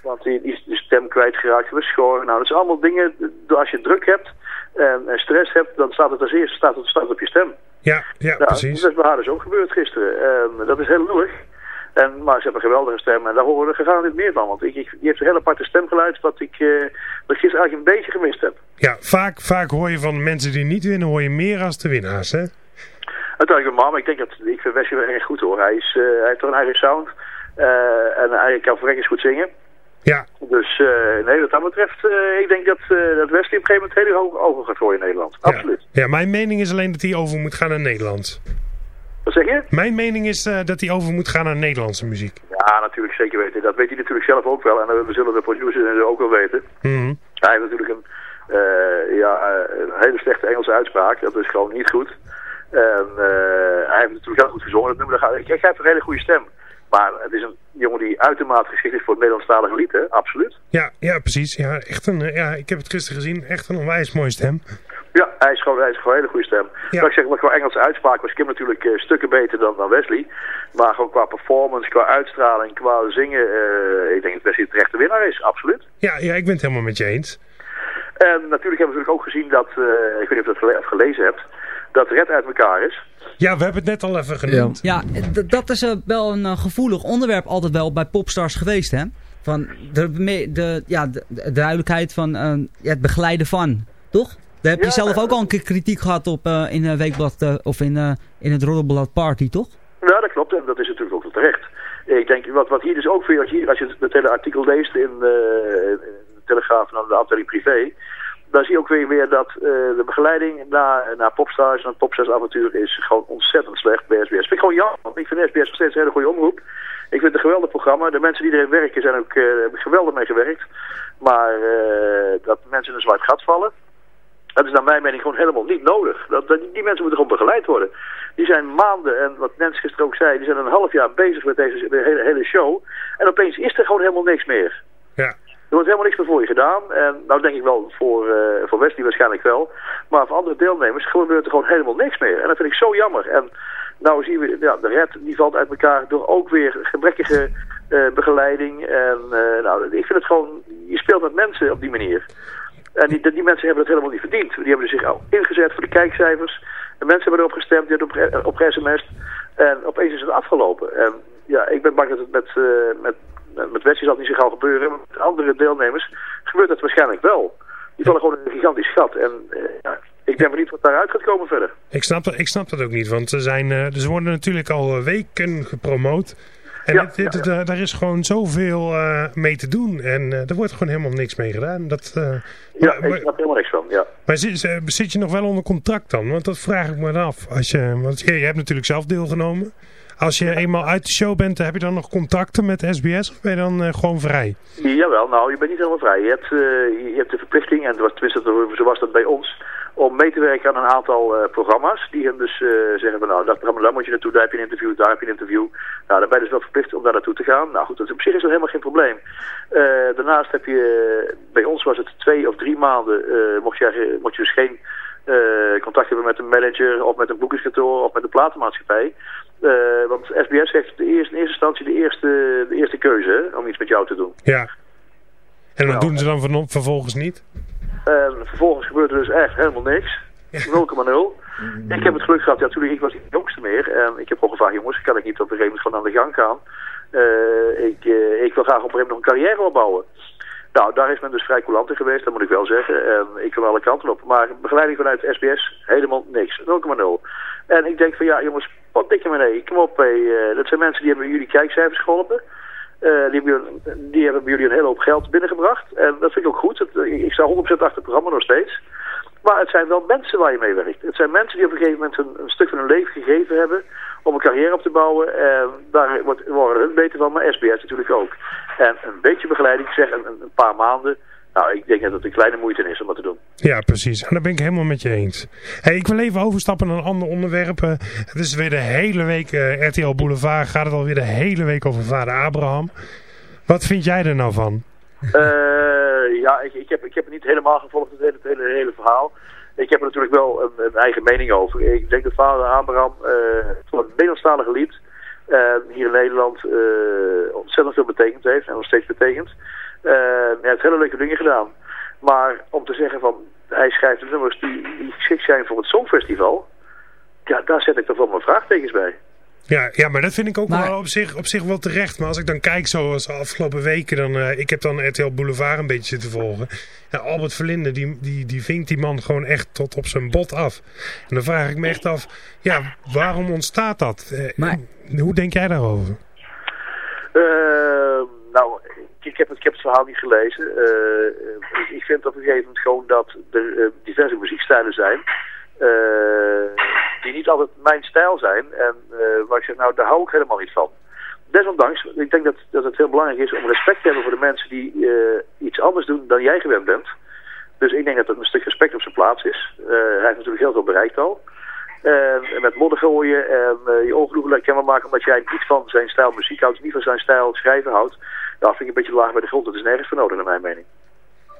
Want die, is de stem kwijtgeraakt, geschoren. Nou, dat zijn allemaal dingen, als je druk hebt en, en stress hebt, dan staat het als eerste staat het, staat het op je stem. Ja, ja, Nou, precies. Dat is bij haar dus ook gebeurd gisteren. En dat is heel lullig. En, maar ze hebben een geweldige stem en daar horen we gegaan dit meer van. Want ik, ik, die heeft een heel aparte stemgeluid wat ik, eh, wat ik gisteren eigenlijk een beetje gemist heb. Ja, vaak, vaak hoor je van mensen die niet winnen, hoor je meer als de winnaars, hè? Man, maar ik denk dat ik vind Wesley wel erg goed hoor. Hij, is, eh, hij heeft toch een eigen sound. eh, en hij kan verrekkers goed zingen. Ja. Dus eh, nee, wat dat betreft, ik denk dat, eh, dat Wesley op een gegeven moment heel hoog over gaat gooien in Nederland. Absoluut. Ja, mijn mening is alleen dat hij over moet gaan naar Nederland. Wat zeg je? Mijn mening is dat hij over moet gaan naar Nederlandse muziek. Ja, natuurlijk zeker weten. Dat weet hij natuurlijk zelf ook wel. En we zullen de producers en ook wel weten. Mhm. Hij heeft natuurlijk een, ja, een hele slechte Engelse uitspraak. Dat is gewoon niet goed. En eh, hij heeft natuurlijk heel goed gezongen. Dat nummer, hij heeft een hele goede stem. Maar het is een jongen die uitermate geschikt is voor het Nederlandstalige lied, hè? Absoluut. Ja, ja, precies. Ja, echt een, eh, ja, ik heb het gisteren gezien. Echt een onwijs mooie stem. Ja, hij is gewoon, hij is gewoon een hele goede stem. Ja. Maar ik zeg, maar qua Engelse uitspraak was Kim natuurlijk eh, stukken beter dan, dan Wesley. Maar gewoon qua performance, qua uitstraling, qua zingen, ik denk dat Wesley de rechte winnaar is, absoluut. Ja, ja, ik ben het helemaal met je eens. En natuurlijk hebben we natuurlijk ook gezien dat, ik weet niet of je dat gelezen hebt, dat Red uit elkaar is. Ja, we hebben het net al even genoemd. Ja, dat is eh, wel een eh, gevoelig onderwerp altijd wel bij popstars geweest, hè? Van de, de, ja, de, de duidelijkheid van eh, ja, het begeleiden van, toch? Daar heb je Ja, zelf ook al een keer kritiek gehad op eh, in een weekblad of in, eh, in het Roddelblad Party, toch? Ja, dat klopt. En dat is natuurlijk ook wel terecht. Ik denk, wat, wat hier dus ook weer, als je, als je het hele artikel leest in, in de Telegraaf van de afdeling privé, dan zie je ook weer, weer dat eh, de begeleiding naar, naar popstars en het popstarsavontuur is gewoon ontzettend slecht bij SBS. Vind ik gewoon jammer, ik vind SBS nog steeds een hele goede omroep. Ik vind het een geweldig programma. De mensen die erin werken zijn ook, hebben geweldig mee gewerkt. Maar eh, dat mensen in een zwart gat vallen, dat is naar mijn mening gewoon helemaal niet nodig. Dat- die mensen moeten gewoon begeleid worden. Die zijn maanden, en wat Nens gisteren ook zei, die zijn een half jaar bezig met deze de hele, hele show. En opeens is er gewoon helemaal niks meer. Er wordt helemaal niks meer voor je gedaan. En nou denk ik wel voor, eh voor Wesley waarschijnlijk wel. Maar voor andere deelnemers gebeurt er gewoon helemaal niks meer. En dat vind ik zo jammer. En nou zien we, ja, de red die valt uit elkaar door ook weer gebrekkige eh, begeleiding. En eh, nou, ik vind het gewoon, je speelt met mensen op die manier. En die, die mensen hebben het helemaal niet verdiend. Die hebben zich al ingezet voor de kijkcijfers. De mensen hebben erop gestemd, die hebben op, op. En opeens is het afgelopen. En ja, ik ben bang dat het met, eh met, met, Wesley zal het niet zo gauw gebeuren. Maar met andere deelnemers gebeurt dat waarschijnlijk wel. Die vallen gewoon in een gigantisch gat. En eh, ja, ik denk maar niet wat daaruit gaat komen verder. Ik snap, dat, ik snap dat ook niet, want ze, zijn, eh, ze worden natuurlijk al eh, weken gepromoot. En Ja, dit, dit, ja, eh, daar is gewoon zoveel eh, mee te doen. En eh, er wordt gewoon helemaal niks mee gedaan. Dat, eh, Ja, maar, ik snap helemaal niks van. Ja. maar zit, eh, zit je nog wel onder contract dan? Want dat vraag ik me dan af. Als je, want je, je hebt natuurlijk zelf deelgenomen. Als je eenmaal uit de show bent, heb je dan nog contacten met SBS of ben je dan eh, gewoon vrij? Jawel, nou, je bent niet helemaal vrij. Je hebt, eh, je hebt de verplichting, en was, tenminste zo was dat bij ons, om mee te werken aan een aantal eh, programma's. Die hem dus zeggen van nou, dat programma, daar moet je naartoe, daar heb je een interview, daar heb je een interview. Nou, dan ben je dus wel verplicht om daar naartoe te gaan. Nou goed, dat, op zich is dat helemaal geen probleem. Daarnaast heb je, bij ons was het twee of drie maanden, mocht, je, mocht je dus geen eh, contact hebben met een manager of met een boekingskantoor of met een platenmaatschappij. Eh, want SBS heeft de eerste, in eerste instantie de eerste, de eerste keuze om iets met jou te doen. Ja. En dat doen ze dan van, vervolgens niet? En vervolgens gebeurde er dus echt helemaal niks. 0,0. Ik heb het geluk gehad, ja natuurlijk, ik was niet de jongste meer. En ik heb gewoon gevraagd, jongens, kan ik niet op een gegeven moment gewoon aan de gang gaan? Eh, ik, eh, ik wil graag op een gegeven moment nog een carrière opbouwen. Nou, daar is men dus vrij coulant in geweest, dat moet ik wel zeggen. En ik wil alle kanten op. Maar begeleiding vanuit SBS, helemaal niks. 0,0. En ik denk van, ja jongens, wat dikke meneer, kom op. Eh, dat zijn mensen die hebben jullie kijkcijfers geholpen. Eh, die, hebben, die hebben jullie een hele hoop geld binnengebracht. En dat vind ik ook goed. Het, ik sta 100% achter het programma nog steeds. Maar het zijn wel mensen waar je mee werkt. Het zijn mensen die op een gegeven moment een stuk van hun leven gegeven hebben om een carrière op te bouwen. En daar wordt, worden hun beter van, maar SBS natuurlijk ook. En een beetje begeleiding, ik zeg een, een paar maanden. Nou, ik denk dat het een kleine moeite is om dat te doen. Ja, precies. En daar ben ik helemaal met je eens. Hey, ik wil even overstappen naar een ander onderwerp. Eh, Het is weer de hele week, eh, RTL Boulevard gaat het alweer de hele week over vader Abraham. Wat vind jij er nou van? Eh, ja, ik, ik, heb, ik heb het niet helemaal gevolgd, het hele, het hele, hele verhaal. Ik heb er natuurlijk wel een, een eigen mening over. Ik denk dat vader Abraham voor het Nederlandstalige lied uh, hier in Nederland uh, ontzettend veel betekend heeft en nog steeds betekent. hij heeft hele leuke dingen gedaan. Maar om te zeggen van hij schrijft nummers die, die geschikt zijn voor het Songfestival, ja, daar zet ik toch wel mijn vraagtekens bij. Ja, ja, maar dat vind ik ook wel op zich, op zich wel terecht. Maar als ik dan kijk zoals de afgelopen weken, dan, uh, ik heb dan RTL Boulevard een beetje zitten volgen. Ja, Albert Verlinde, die, die, die vinkt die man gewoon echt tot op zijn bot af. En dan vraag ik me echt af, ja, waarom ontstaat dat? Uh, maar... Hoe denk jij daarover? Uh, nou, ik heb, het, ik heb het verhaal niet gelezen. Ik, ik, vind op een gegeven moment gewoon dat er diverse muziekstijlen zijn die niet altijd mijn stijl zijn. En uh, waar ik zeg, nou daar hou ik helemaal niet van. Desondanks, ik denk dat, dat het heel belangrijk is om respect te hebben voor de mensen die uh, iets anders doen dan jij gewend bent. Dus ik denk dat er een stuk respect op zijn plaats is. hij heeft natuurlijk heel veel bereikt al. En, met modder gooien en je ogen kenbaar maken omdat jij niet van zijn stijl muziek houdt, niet van zijn stijl schrijven houdt. Dat vind ik een beetje laag bij de grond. Dat is nergens voor nodig naar mijn mening.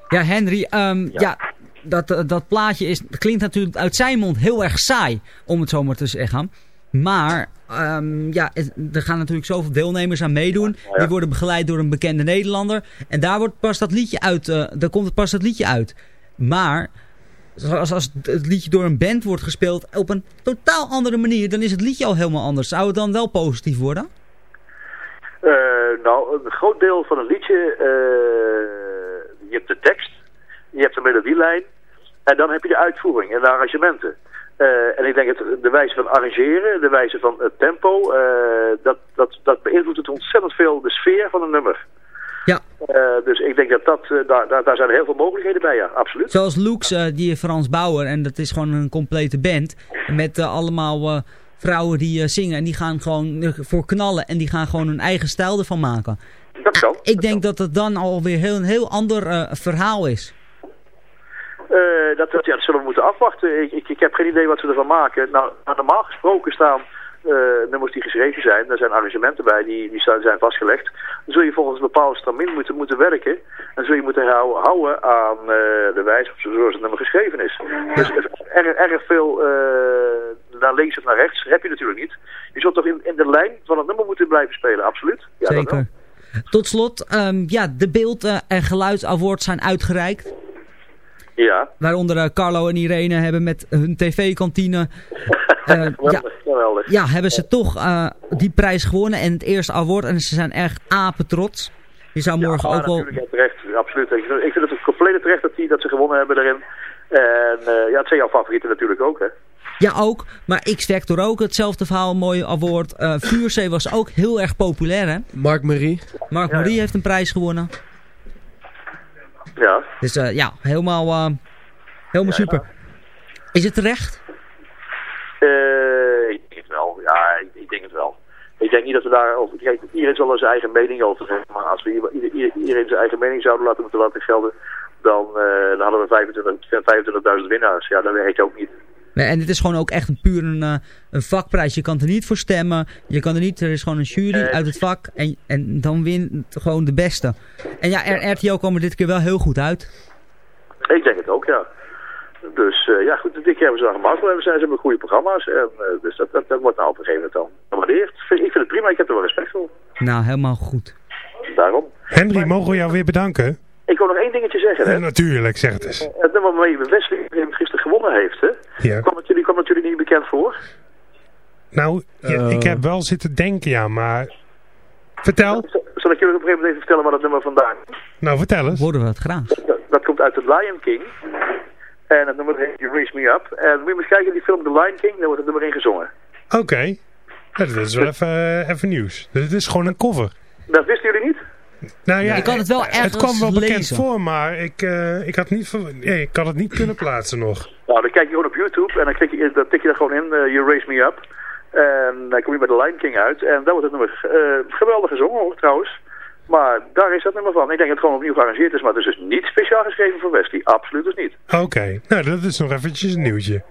Ja, Henry, um, ja. ja dat, eh, dat plaatje is, klinkt natuurlijk uit zijn mond heel erg saai, om het zo maar te zeggen. Maar um, ja, er gaan natuurlijk zoveel deelnemers aan meedoen. Die worden begeleid door een bekende Nederlander. En daar wordt pas dat liedje uit, uh, daar komt pas dat liedje uit. Maar als, als het liedje door een band wordt gespeeld op een totaal andere manier, dan is het liedje al helemaal anders. Zou het dan wel positief worden? Uh, nou, een groot deel van een liedje, je hebt de tekst je hebt een melodielijn en dan heb je de uitvoering en de arrangementen. Uh, en ik denk het, de wijze van arrangeren, de wijze van het tempo, uh, dat, dat, dat beïnvloedt het ontzettend veel de sfeer van een nummer. Ja. Uh, dus ik denk dat, dat daar, daar, daar zijn heel veel mogelijkheden bij, ja, absoluut. Zoals Lux, die Frans Bauer, en dat is gewoon een complete band, met allemaal vrouwen die zingen en die gaan gewoon voor knallen en die gaan gewoon hun eigen stijl ervan maken. Dat kan. ik denk dat het dan alweer heel, een heel ander verhaal is. Uh, dat, dat, ja, dat zullen we moeten afwachten. Ik, ik, ik, heb geen idee wat ze ervan maken. Nou, normaal gesproken staan uh, nummers die geschreven zijn. Daar zijn arrangementen bij die, die zijn vastgelegd. Dan zul je volgens een bepaalde stramien moeten, moeten werken. En zul je moeten houden aan uh, de wijze zoals het nummer geschreven is. Dus erg, erg veel naar links of naar rechts heb je natuurlijk niet. Je zult toch in, in de lijn van het nummer moeten blijven spelen, absoluut. Ja, Zeker. Tot slot, um, ja, de beeld- en geluidsawards zijn uitgereikt. Ja. Waaronder uh, Carlo en Irene hebben met hun tv-kantine... Uh, ja, ja, hebben ze toch uh, die prijs gewonnen en het eerste award. En ze zijn erg apetrots. Je zou morgen ja, ook wel... natuurlijk terecht. Absoluut. Ik vind, ik vind het compleet terecht dat, die, dat ze gewonnen hebben daarin. En ja, het zijn jouw favorieten natuurlijk ook, hè? Ja, ook. Maar X-Factor ook. Hetzelfde verhaal, een mooie award. Uh, Vuurzee was ook heel erg populair, hè? Mark Marie. Mark Marie heeft een prijs gewonnen. Ja. Dus uh, ja, helemaal, uh, helemaal ja, super. Is het terecht? Uh, ik denk het wel. Ja, ik, ik, denk het wel. Ik denk niet dat we daar over... Kijk, iedereen zal er zijn eigen mening over zeggen. Maar als we ieder, iedereen zijn eigen mening zouden laten moeten laten gelden... dan, dan hadden we 25.000 winnaars. Ja, dat werkt ook niet. En het is gewoon ook echt een puur een, uh, een vakprijs. Je kan er niet voor stemmen. Je kan er niet, er is gewoon een jury uit het vak. En, en dan wint gewoon de beste. En ja, RTO kwam er dit keer wel heel goed uit. Ik denk het ook, ja. Dus uh, ja, goed, dit keer hebben ze dan gemaakt. Hebben ze hebben goede programma's. En, uh, dus dat, dat, dat wordt nou op een gegeven moment dan gewaardeerd. Ik vind het prima, ik heb er wel respect voor. Nou, helemaal goed. Daarom. Henry, mogen we jou weer bedanken? Ik wil nog één dingetje zeggen, hè? Ja, natuurlijk, zeg het eens. Het nummer waarmee Wesley gisteren gewonnen heeft, hè? Ja. Kwam het jullie, kwam het jullie niet bekend voor? Nou, ja, uh... ik heb wel zitten denken, ja, maar... Vertel. Zal ik jullie op een gegeven moment even vertellen waar dat nummer vandaan is? Nou, vertel eens. Worden we het graag. Dat, dat komt uit The Lion King. En het nummer heet You Raise Me Up. En moet je eens kijken in die film The Lion King, daar wordt het nummer in gezongen. Oké. Okay. Ja, dat is wel even, uh, even nieuws. Dus het is gewoon een cover. Dat wisten jullie niet? Nou ja, ik kan het wel ergens Het kwam wel bekend lezen. voor, maar ik, uh, ik, had niet, nee, ik had het niet kunnen plaatsen nog. Nou, dan kijk je gewoon op YouTube en dan, klik je, dan tik je daar gewoon in, uh, You Raise Me Up. En dan kom je bij de Lion King uit. En daar wordt het nummer uh, geweldig gezongen hoor, trouwens. Maar daar is dat nummer van. Ik denk dat het gewoon opnieuw gearrangeerd is, maar het is dus niet speciaal geschreven voor Wesley. Absoluut dus niet. Oké, okay. nou dat is nog eventjes een nieuwtje.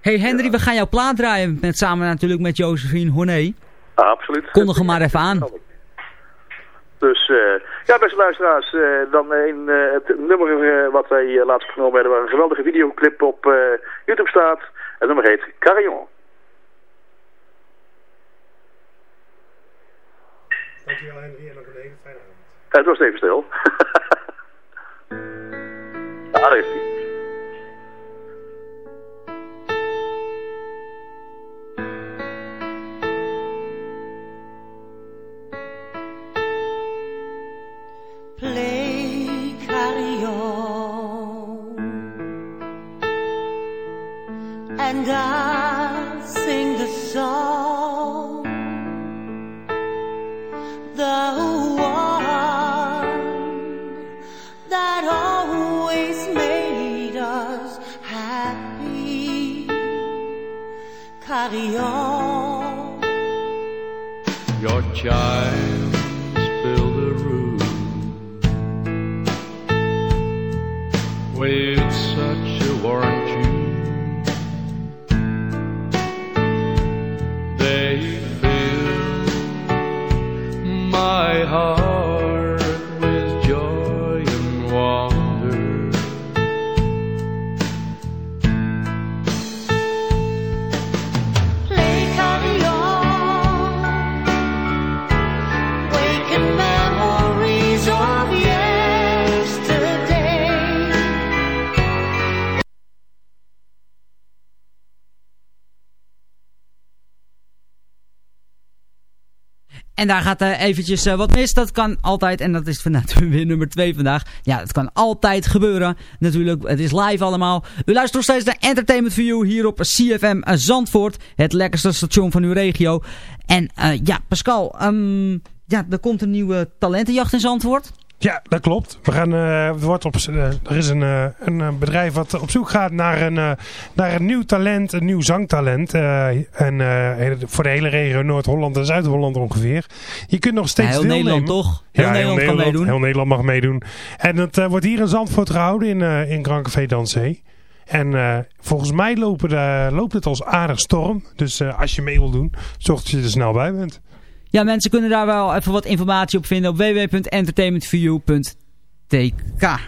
Hey Henry, we gaan jouw plaat draaien met, samen natuurlijk met Josephine Horné. Absoluut. Kondig hem maar even aan. Dus ja, beste luisteraars, dan in het nummer wat wij laatst genomen hebben, waar een geweldige videoclip op YouTube staat. Het nummer heet Carillon. Dankjewel Henry en nog een hele fijne avond. Het was even stil. ah, daar is hij. Play carillon and I'll sing the song. The one that always made us happy. Carillon Your chimes En daar gaat eh, eventjes eh, wat mis. Dat kan altijd. En dat is vanuit weer nummer 2 vandaag. Ja, het kan altijd gebeuren. Natuurlijk, het is live allemaal. U luistert nog steeds naar Entertainment for You hier op CFM Zandvoort. Het lekkerste station van uw regio. En eh, ja, Pascal. ehm, ja, er komt een nieuwe talentenjacht in Zandvoort. Ja, dat klopt. We gaan, er, wordt op, eh, er is een, eh, een bedrijf wat op zoek gaat naar een, naar een nieuw talent, een nieuw zangtalent. en voor de hele regio Noord-Holland en Zuid-Holland ongeveer. Je kunt nog steeds Ja, heel deelnemen. Nederland, toch? Heel Nederland kan meedoen. Heel Nederland mag meedoen. En het wordt hier in Zandvoort gehouden in, eh in Dansé. En volgens mij lopen de, loopt het als aardig storm. Dus als je mee wil doen, zorg dat je er snel bij bent. Ja, mensen kunnen daar wel even wat informatie op vinden op www.entertainmentforyou.tk.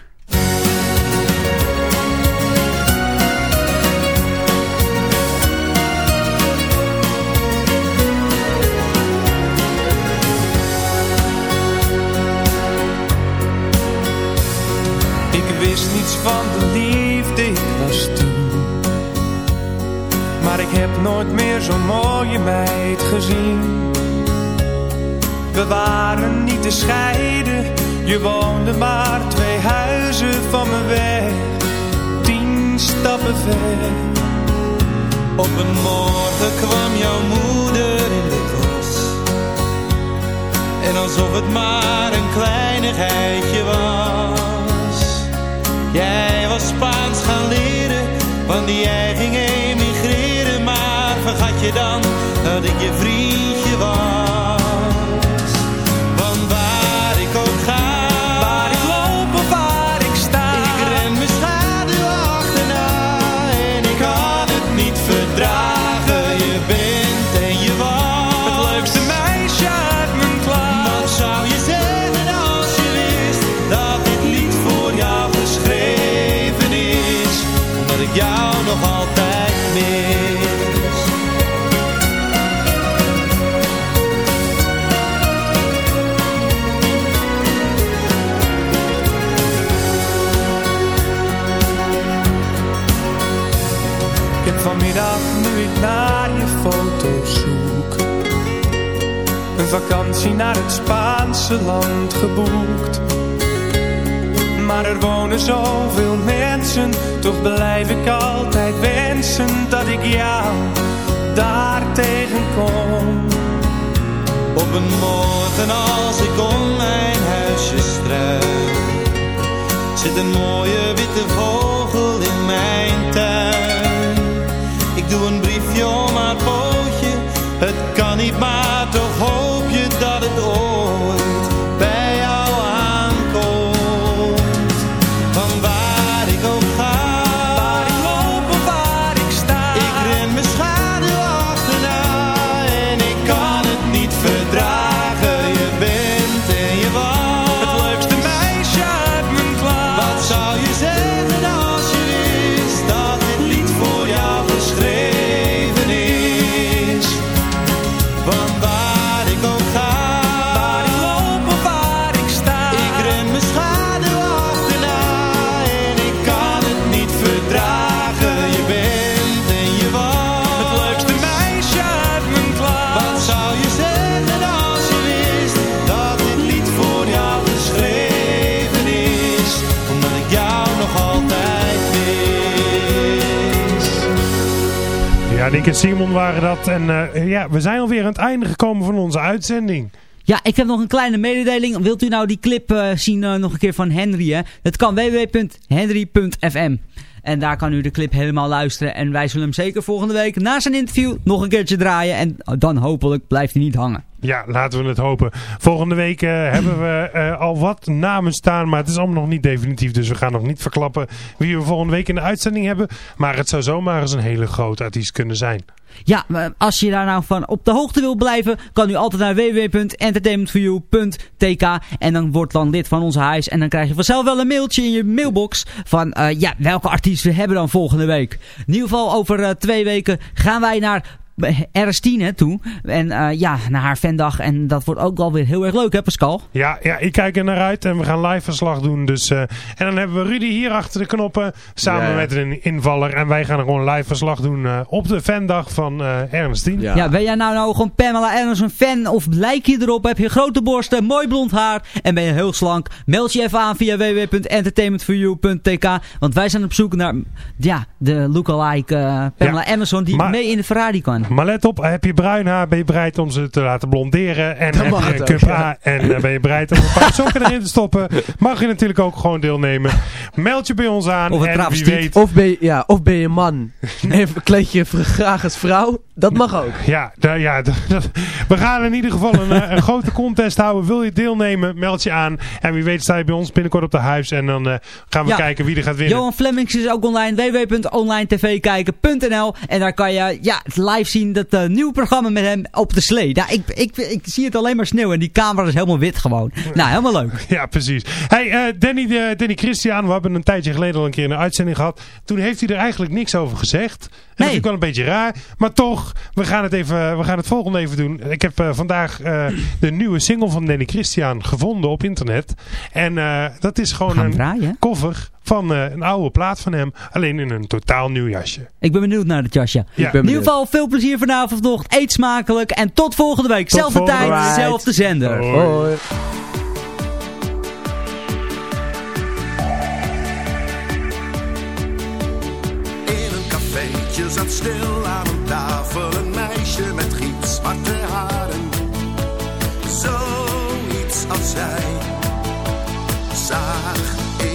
Ik wist niets van de liefde, ik was toen. Maar ik heb nooit meer zo'n mooie meid gezien. We waren niet te scheiden, je woonde maar twee huizen van me weg. Tien stappen ver. Op een morgen kwam jouw moeder in de klas. En alsof het maar een kleinigheidje was. Jij was Spaans gaan leren, want jij ging emigreren. Maar vergat je dan dat ik je vriendje was? Naar je foto's zoek Een vakantie naar het Spaanse land geboekt. Maar er wonen zoveel mensen Toch blijf ik altijd wensen dat ik jou daar tegenkom. Op een morgen als ik om mijn Nick en Simon waren dat. En eh, ja, we zijn alweer aan het einde gekomen van onze uitzending. Ja, ik heb nog een kleine mededeling. Wilt u nou die clip eh, zien eh, nog een keer van Henry? Hè? Dat kan www.henry.fm. En daar kan u de clip helemaal luisteren. En wij zullen hem zeker volgende week na zijn interview nog een keertje draaien. En dan hopelijk blijft hij niet hangen. Ja, laten we het hopen. Volgende week eh, hebben we eh, al wat namen staan, maar het is allemaal nog niet definitief. Dus we gaan nog niet verklappen wie we volgende week in de uitzending hebben. Maar het zou zomaar eens een hele grote artiest kunnen zijn. Ja, maar als je daar nou van op de hoogte wil blijven, kan u altijd naar www.entertainmentforyou.tk en dan wordt dan lid van onze huis en dan krijg je vanzelf wel een mailtje in je mailbox van uh, ja, welke artiesten we hebben dan volgende week. In ieder geval over uh, twee weken gaan wij naar RS10 hè, toe. En uh, ja, naar haar fandag. En dat wordt ook alweer heel erg leuk hè Pascal? Ja, ja ik kijk er naar uit. En we gaan live verslag doen. Dus, uh, en dan hebben we Rudy hier achter de knoppen. Samen ja. met een invaller. En wij gaan er gewoon live verslag doen uh, op de fandag van RS10. Ja. ja. ben jij nou, nou gewoon Pamela Anderson fan? Of lijk je erop? Heb je grote borsten, mooi blond haar? En ben je heel slank? Meld je even aan via www.entertainmentforyou.tk Want wij zijn op zoek naar ja, de lookalike Pamela ja. Anderson die maar, mee in de Ferrari kan. Maar let op, heb je bruin haar, ben je bereid om ze te laten blonderen. En heb mag je het een cup ook, ja. A en uh, ben je bereid om een paar sokken erin te stoppen. Mag je natuurlijk ook gewoon deelnemen. Meld je bij ons aan Of en wie weet... Of ben je, ja, of ben je man en kleed je graag als vrouw. Dat mag ook. Ja, ja we gaan in ieder geval een, eh, een grote contest houden. Wil je deelnemen, meld je aan. En wie weet sta je bij ons binnenkort op de huis. En dan eh, gaan we Ja. kijken wie er gaat winnen. Johan Flemings is ook online. www.onlinetvkijken.nl En daar kan je ja, live zien dat uh, nieuwe programma met hem op de slee. Ja, ik, ik, ik zie het alleen maar sneeuw en die camera is helemaal wit gewoon. Nou, helemaal leuk. Ja, precies. Hey, eh, Danny, eh, Danny Christian, we hebben een tijdje geleden al een keer een uitzending gehad. Toen heeft hij er eigenlijk niks over gezegd. En dat vind ik wel een beetje raar. Maar toch, we gaan het, even, we gaan het volgende even doen. Ik heb eh, vandaag eh, de nieuwe single van Danny Christian gevonden op internet. En eh, dat is gewoon een draaien? cover van eh, een oude plaat van hem. Alleen in een totaal nieuw jasje. Ik ben benieuwd naar het jasje. Ja. In ieder geval veel plezier vanavond nog. Eet smakelijk en tot volgende week. Tot Zelfde volgende tijd, week. zelfde zender. Hoi. Hoi. In een cafeetje zat stil aan een tafel een meisje met gitzwarte haren. Zoiets als zij zag ik